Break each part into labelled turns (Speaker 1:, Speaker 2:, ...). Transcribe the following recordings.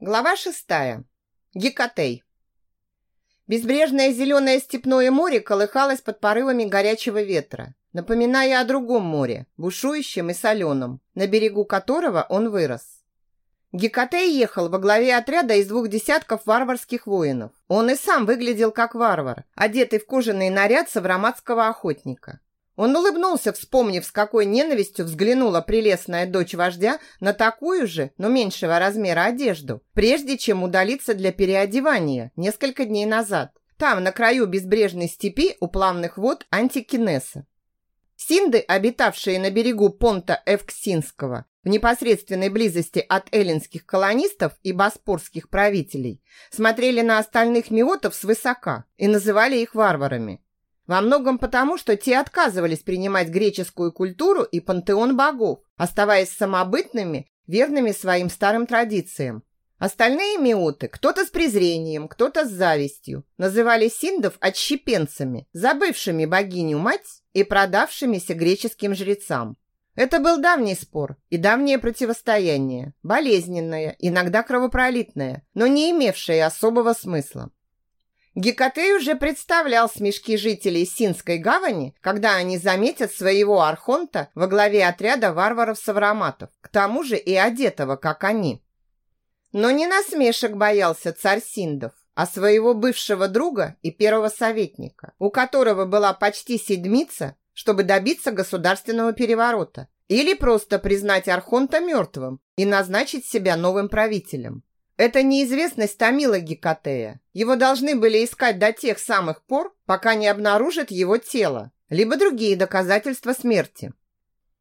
Speaker 1: Глава шестая. Гекатей. Безбрежное зеленое степное море колыхалось под порывами горячего ветра, напоминая о другом море, бушующем и соленом, на берегу которого он вырос. Гекатей ехал во главе отряда из двух десятков варварских воинов. Он и сам выглядел как варвар, одетый в кожаный наряд савроматского охотника. Он улыбнулся, вспомнив, с какой ненавистью взглянула прелестная дочь вождя на такую же, но меньшего размера одежду, прежде чем удалиться для переодевания несколько дней назад. Там, на краю безбрежной степи у плавных вод Антикинеса. Синды, обитавшие на берегу понта Эвксинского, в непосредственной близости от эллинских колонистов и боспорских правителей, смотрели на остальных миотов свысока и называли их варварами. Во многом потому, что те отказывались принимать греческую культуру и пантеон богов, оставаясь самобытными, верными своим старым традициям. Остальные миоты, кто-то с презрением, кто-то с завистью, называли синдов отщепенцами, забывшими богиню-мать и продавшимися греческим жрецам. Это был давний спор и давнее противостояние, болезненное, иногда кровопролитное, но не имевшее особого смысла. Гекатей уже представлял смешки жителей Синской гавани, когда они заметят своего архонта во главе отряда варваров-савроматов, к тому же и одетого, как они. Но не насмешек боялся царь Синдов, а своего бывшего друга и первого советника, у которого была почти седмица, чтобы добиться государственного переворота или просто признать архонта мертвым и назначить себя новым правителем. Эта неизвестность томила Гекатея. Его должны были искать до тех самых пор, пока не обнаружат его тело, либо другие доказательства смерти.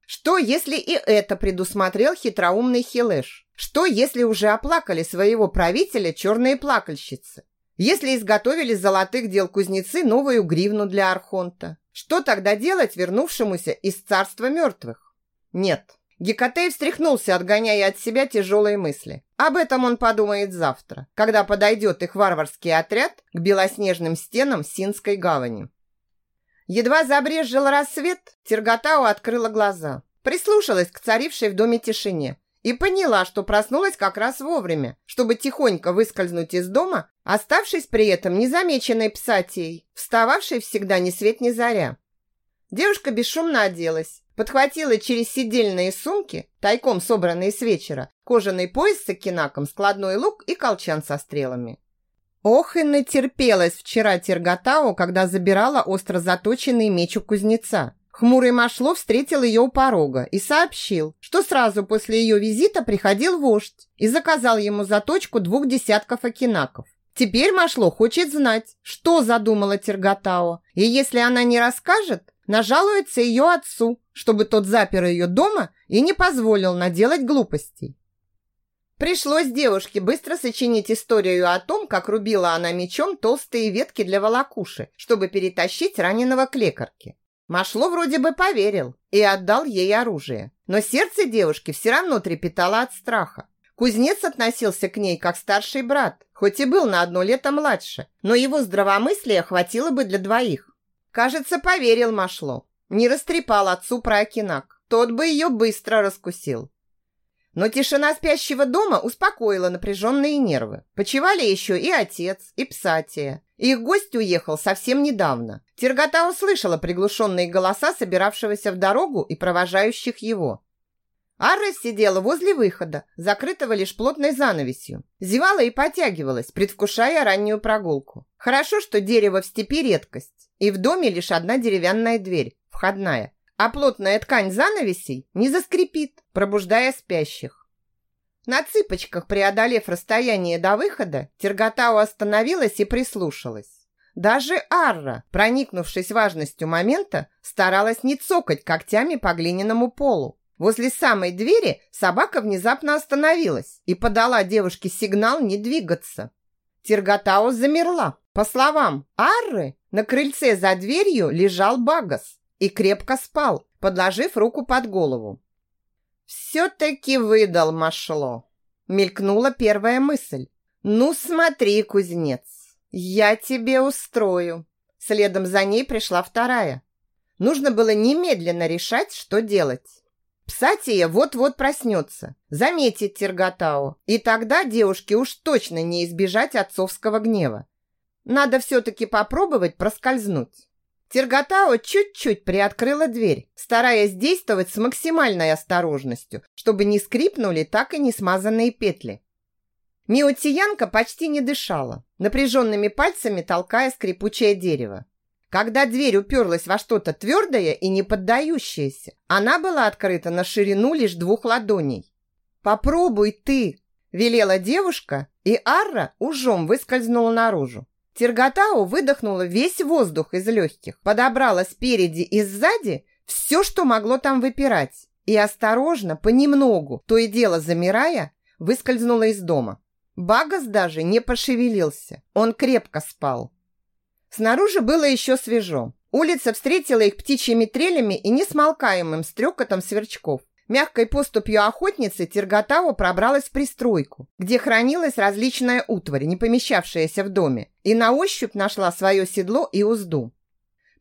Speaker 1: Что, если и это предусмотрел хитроумный Хилеш? Что, если уже оплакали своего правителя черные плакальщицы? Если изготовили золотых дел кузнецы новую гривну для Архонта? Что тогда делать вернувшемуся из царства мертвых? Нет, Гекатей встряхнулся, отгоняя от себя тяжелые мысли. Об этом он подумает завтра, когда подойдет их варварский отряд к белоснежным стенам Синской гавани. Едва забрезжил рассвет, Терготау открыла глаза, прислушалась к царившей в доме тишине и поняла, что проснулась как раз вовремя, чтобы тихонько выскользнуть из дома, оставшись при этом незамеченной псатией, встававшей всегда ни свет ни заря. Девушка бесшумно оделась, подхватила через сидельные сумки, тайком собранные с вечера, кожаный пояс с окинаком, складной лук и колчан со стрелами. Ох и натерпелась вчера Терготау, когда забирала остро заточенный меч у кузнеца. Хмурый Машло встретил ее у порога и сообщил, что сразу после ее визита приходил вождь и заказал ему заточку двух десятков окинаков. Теперь Машло хочет знать, что задумала Терготао, и если она не расскажет, нажалуется ее отцу, чтобы тот запер ее дома и не позволил наделать глупостей. Пришлось девушке быстро сочинить историю о том, как рубила она мечом толстые ветки для волокуши, чтобы перетащить раненого к лекарке. Машло вроде бы поверил и отдал ей оружие. Но сердце девушки все равно трепетало от страха. Кузнец относился к ней как старший брат, хоть и был на одно лето младше, но его здравомыслия хватило бы для двоих. Кажется, поверил Машло. Не растрепал отцу про Акинак. Тот бы ее быстро раскусил. Но тишина спящего дома успокоила напряженные нервы. Почевали еще и отец, и Псатия. Их гость уехал совсем недавно. Тергота услышала приглушенные голоса собиравшегося в дорогу и провожающих его. Арра сидела возле выхода, закрытого лишь плотной занавесью. Зевала и потягивалась, предвкушая раннюю прогулку. Хорошо, что дерево в степи редкость, и в доме лишь одна деревянная дверь, входная, а плотная ткань занавесей не заскрипит, пробуждая спящих. На цыпочках, преодолев расстояние до выхода, Терготау остановилась и прислушалась. Даже Арра, проникнувшись важностью момента, старалась не цокать когтями по глиняному полу, Возле самой двери собака внезапно остановилась и подала девушке сигнал не двигаться. Терготао замерла. По словам Арры, на крыльце за дверью лежал Багас и крепко спал, подложив руку под голову. «Все-таки выдал машло», — мелькнула первая мысль. «Ну смотри, кузнец, я тебе устрою». Следом за ней пришла вторая. Нужно было немедленно решать, что делать. Псатия вот-вот проснется, заметит Терготау, и тогда девушке уж точно не избежать отцовского гнева. Надо все-таки попробовать проскользнуть. Терготао чуть-чуть приоткрыла дверь, стараясь действовать с максимальной осторожностью, чтобы не скрипнули так и не смазанные петли. Миотиянка почти не дышала, напряженными пальцами толкая скрипучее дерево. Когда дверь уперлась во что-то твердое и не поддающееся, она была открыта на ширину лишь двух ладоней. «Попробуй ты!» – велела девушка, и Арра ужом выскользнула наружу. Терготау выдохнула весь воздух из легких, подобрала спереди и сзади все, что могло там выпирать, и осторожно, понемногу, то и дело замирая, выскользнула из дома. Багас даже не пошевелился, он крепко спал. Снаружи было еще свежо. Улица встретила их птичьими трелями и несмолкаемым стрекотом сверчков. Мягкой поступью охотницы Терготава пробралась в пристройку, где хранилась различная утварь, не помещавшаяся в доме, и на ощупь нашла свое седло и узду.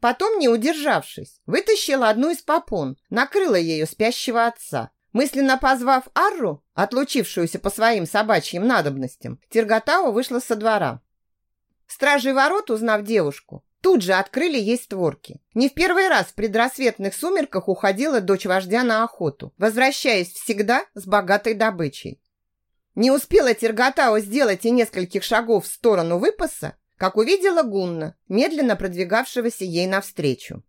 Speaker 1: Потом, не удержавшись, вытащила одну из попон, накрыла ею спящего отца. Мысленно позвав Арру, отлучившуюся по своим собачьим надобностям, Терготава вышла со двора. Стражи ворот, узнав девушку, тут же открыли ей створки. Не в первый раз в предрассветных сумерках уходила дочь вождя на охоту, возвращаясь всегда с богатой добычей. Не успела Терготао сделать и нескольких шагов в сторону выпаса, как увидела Гунна, медленно продвигавшегося ей навстречу.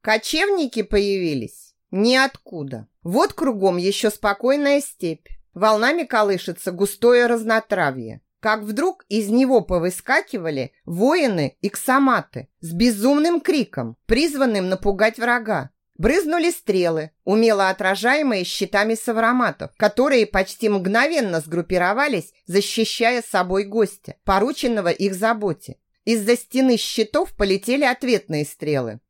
Speaker 1: Кочевники появились ниоткуда. Вот кругом еще спокойная степь. Волнами колышется густое разнотравье как вдруг из него повыскакивали воины и ксаматы с безумным криком, призванным напугать врага. Брызнули стрелы, умело отражаемые щитами савроматов, которые почти мгновенно сгруппировались, защищая собой гостя, порученного их заботе. Из-за стены щитов полетели ответные стрелы.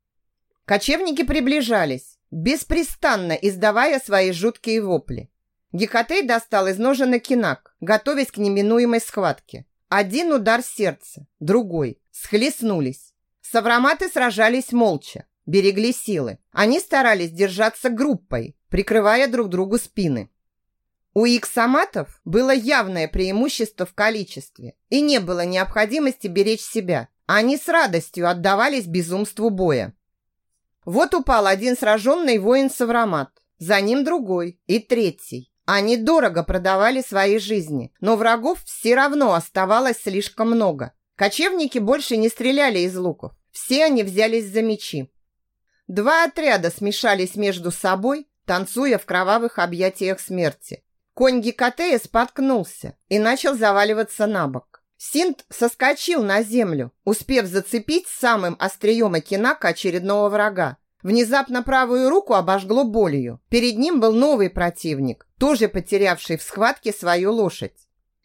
Speaker 1: Кочевники приближались, беспрестанно издавая свои жуткие вопли. Гекатей достал из ножен кинак, готовясь к неминуемой схватке. Один удар сердца, другой. Схлестнулись. Савроматы сражались молча, берегли силы. Они старались держаться группой, прикрывая друг другу спины. У иксоматов было явное преимущество в количестве, и не было необходимости беречь себя. Они с радостью отдавались безумству боя. Вот упал один сраженный воин-савромат, за ним другой и третий. Они дорого продавали свои жизни, но врагов все равно оставалось слишком много. Кочевники больше не стреляли из луков. Все они взялись за мечи. Два отряда смешались между собой, танцуя в кровавых объятиях смерти. Конь Гекатея споткнулся и начал заваливаться на бок. Синт соскочил на землю, успев зацепить самым острием окинака очередного врага. Внезапно правую руку обожгло болью. Перед ним был новый противник, тоже потерявший в схватке свою лошадь.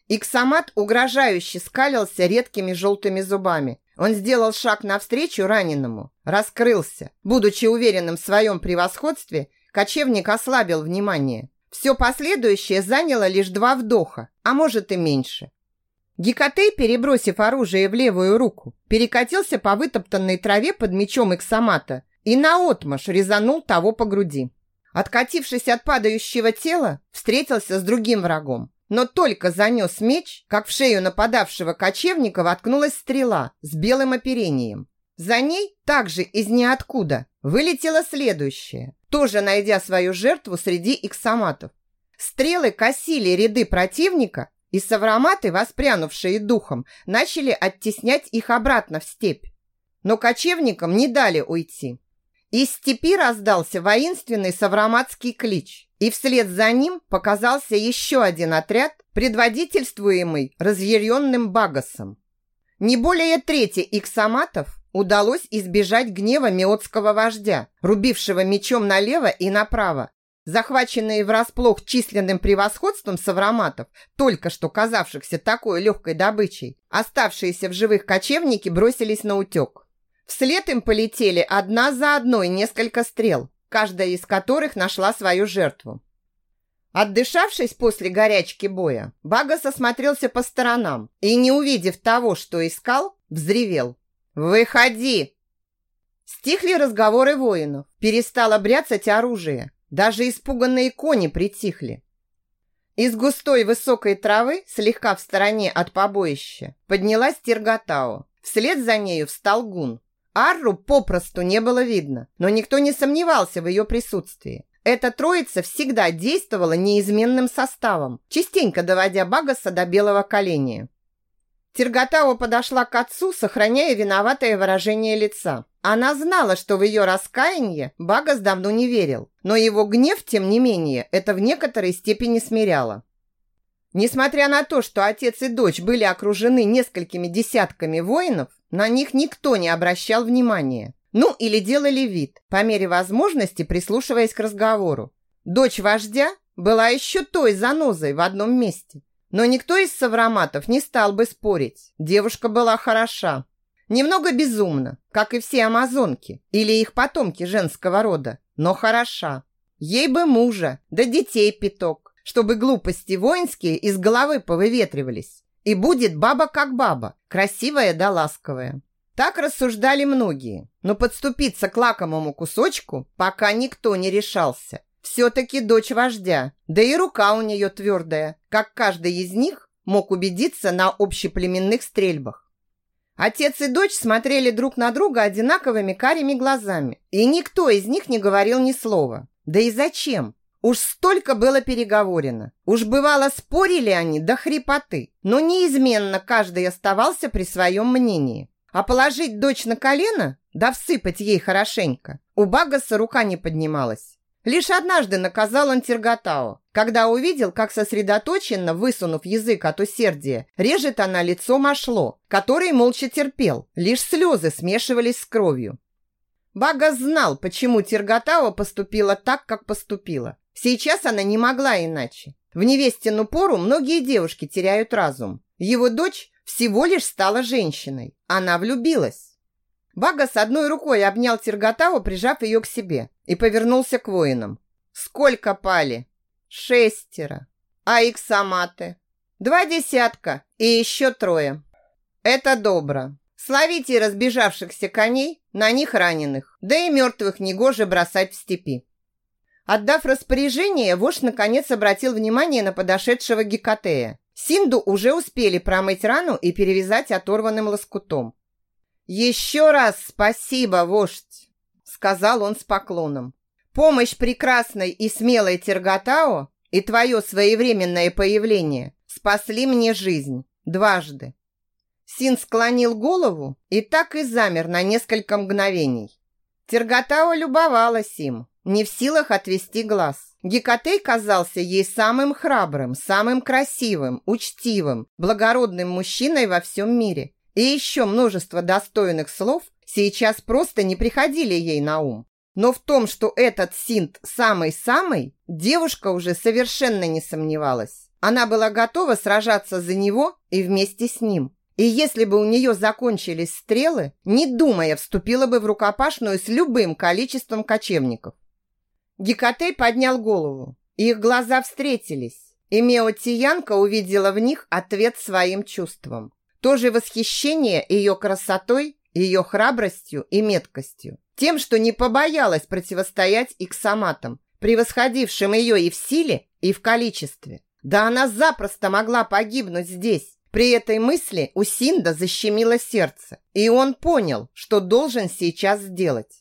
Speaker 1: Иксамат угрожающе скалился редкими желтыми зубами. Он сделал шаг навстречу раненому, раскрылся. Будучи уверенным в своем превосходстве, кочевник ослабил внимание. Все последующее заняло лишь два вдоха, а может и меньше. Гекатей, перебросив оружие в левую руку, перекатился по вытоптанной траве под мечом Иксамата и наотмашь резанул того по груди. Откатившись от падающего тела, встретился с другим врагом. Но только занес меч, как в шею нападавшего кочевника воткнулась стрела с белым оперением. За ней, также из ниоткуда, вылетела следующая, тоже найдя свою жертву среди иксоматов. Стрелы косили ряды противника, и савроматы, воспрянувшие духом, начали оттеснять их обратно в степь. Но кочевникам не дали уйти. Из степи раздался воинственный савраматский клич, и вслед за ним показался еще один отряд, предводительствуемый разъяренным Багасом. Не более трети иксаматов удалось избежать гнева меотского вождя, рубившего мечом налево и направо. Захваченные врасплох численным превосходством савраматов, только что казавшихся такой легкой добычей, оставшиеся в живых кочевники бросились на утек. Вслед им полетели одна за одной несколько стрел, каждая из которых нашла свою жертву. Отдышавшись после горячки боя, Багас осмотрелся по сторонам и, не увидев того, что искал, взревел. «Выходи!» Стихли разговоры воинов, перестало бряцать оружие. Даже испуганные кони притихли. Из густой высокой травы, слегка в стороне от побоища, поднялась Тиргатао. Вслед за нею встал гун. Арру попросту не было видно, но никто не сомневался в ее присутствии. Эта троица всегда действовала неизменным составом, частенько доводя Багаса до белого коленя. Тиргатао подошла к отцу, сохраняя виноватое выражение лица. Она знала, что в ее раскаяние Багас давно не верил, но его гнев, тем не менее, это в некоторой степени смиряло. Несмотря на то, что отец и дочь были окружены несколькими десятками воинов, на них никто не обращал внимания. Ну, или делали вид, по мере возможности прислушиваясь к разговору. Дочь вождя была еще той занозой в одном месте. Но никто из совраматов не стал бы спорить. Девушка была хороша. Немного безумна, как и все амазонки или их потомки женского рода, но хороша. Ей бы мужа, да детей пяток, чтобы глупости воинские из головы повыветривались. И будет баба как баба, красивая да ласковая. Так рассуждали многие, но подступиться к лакомому кусочку пока никто не решался. Все-таки дочь вождя, да и рука у нее твердая, как каждый из них мог убедиться на общеплеменных стрельбах. Отец и дочь смотрели друг на друга одинаковыми карими глазами, и никто из них не говорил ни слова. Да и зачем? Уж столько было переговорено. Уж бывало спорили они до хрипоты, но неизменно каждый оставался при своем мнении. А положить дочь на колено, да всыпать ей хорошенько, у Багаса рука не поднималась. Лишь однажды наказал он Терготао, когда увидел, как сосредоточенно, высунув язык от усердия, режет она лицо Машло, который молча терпел, лишь слезы смешивались с кровью. Багас знал, почему Терготао поступила так, как поступила. Сейчас она не могла иначе. В невестину пору многие девушки теряют разум. Его дочь всего лишь стала женщиной. Она влюбилась. Бага с одной рукой обнял Терготаву, прижав ее к себе, и повернулся к воинам. «Сколько пали?» «Шестеро. А иксаматы?» «Два десятка и еще трое». «Это добро. Словите разбежавшихся коней, на них раненых, да и мертвых негоже бросать в степи». Отдав распоряжение, вождь наконец обратил внимание на подошедшего Гекатея. Синду уже успели промыть рану и перевязать оторванным лоскутом. «Еще раз спасибо, вождь!» сказал он с поклоном. «Помощь прекрасной и смелой Терготао и твое своевременное появление спасли мне жизнь дважды». Син склонил голову и так и замер на несколько мгновений. Терготао любовалась им, не в силах отвести глаз. Гекатей казался ей самым храбрым, самым красивым, учтивым, благородным мужчиной во всем мире. И еще множество достойных слов сейчас просто не приходили ей на ум. Но в том, что этот синт самый-самый, девушка уже совершенно не сомневалась. Она была готова сражаться за него и вместе с ним. И если бы у нее закончились стрелы, не думая, вступила бы в рукопашную с любым количеством кочевников. Гекатей поднял голову. Их глаза встретились, и Меотиянка увидела в них ответ своим чувствам. То же восхищение ее красотой, ее храбростью и меткостью. Тем, что не побоялась противостоять иксаматам, превосходившим ее и в силе, и в количестве. Да она запросто могла погибнуть здесь. При этой мысли у Синда защемило сердце, и он понял, что должен сейчас сделать.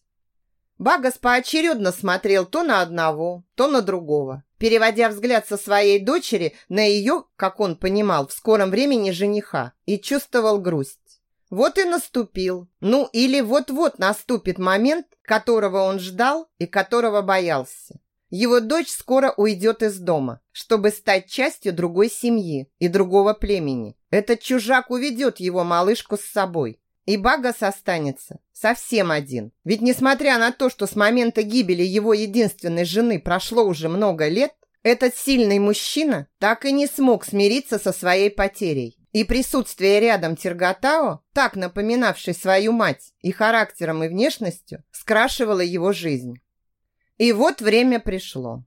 Speaker 1: Багас поочередно смотрел то на одного, то на другого, переводя взгляд со своей дочери на ее, как он понимал, в скором времени жениха, и чувствовал грусть. Вот и наступил, ну или вот-вот наступит момент, которого он ждал и которого боялся. Его дочь скоро уйдет из дома, чтобы стать частью другой семьи и другого племени. Этот чужак уведет его малышку с собой. И Багас останется совсем один. Ведь несмотря на то, что с момента гибели его единственной жены прошло уже много лет, этот сильный мужчина так и не смог смириться со своей потерей. И присутствие рядом Терготао, так напоминавшей свою мать и характером, и внешностью, скрашивало его жизнь. И вот время пришло.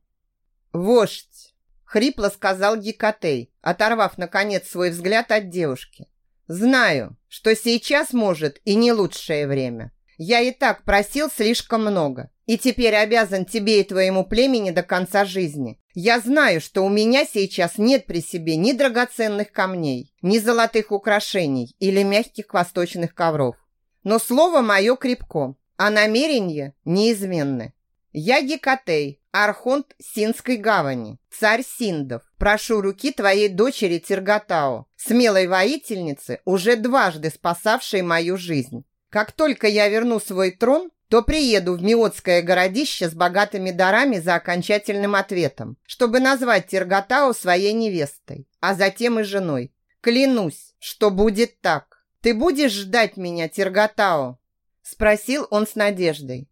Speaker 1: «Вождь!» — хрипло сказал Гекатей, оторвав, наконец, свой взгляд от девушки. Знаю, что сейчас может и не лучшее время. Я и так просил слишком много, и теперь обязан тебе и твоему племени до конца жизни. Я знаю, что у меня сейчас нет при себе ни драгоценных камней, ни золотых украшений или мягких восточных ковров. Но слово мое крепко, а намерения неизменны. Я Гекатей, архонт Синской гавани, царь Синдов. Прошу руки твоей дочери Тиргатао, смелой воительницы, уже дважды спасавшей мою жизнь. Как только я верну свой трон, то приеду в Миотское городище с богатыми дарами за окончательным ответом, чтобы назвать Тиргатао своей невестой, а затем и женой. Клянусь, что будет так. Ты будешь ждать меня, Тиргатао? Спросил он с надеждой.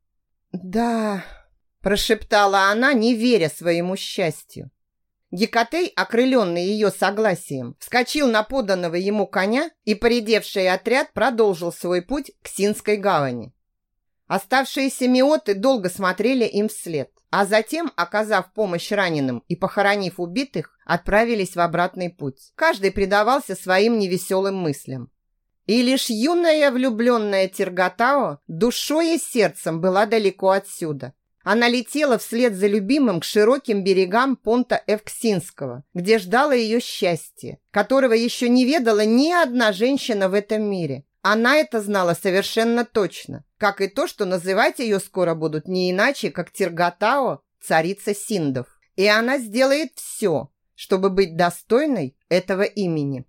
Speaker 1: Да, прошептала она, не веря своему счастью. Гекатей, окрыленный ее согласием, вскочил на поданного ему коня, и поредевший отряд продолжил свой путь к Синской гавани. Оставшиеся миоты долго смотрели им вслед, а затем, оказав помощь раненым и похоронив убитых, отправились в обратный путь. Каждый предавался своим невеселым мыслям. И лишь юная влюбленная Тиргатао душой и сердцем была далеко отсюда, она летела вслед за любимым к широким берегам понта Эвксинского, где ждало ее счастье, которого еще не ведала ни одна женщина в этом мире. Она это знала совершенно точно, как и то, что называть ее скоро будут не иначе, как Тиргатао, царица Синдов. И она сделает все, чтобы быть достойной этого имени.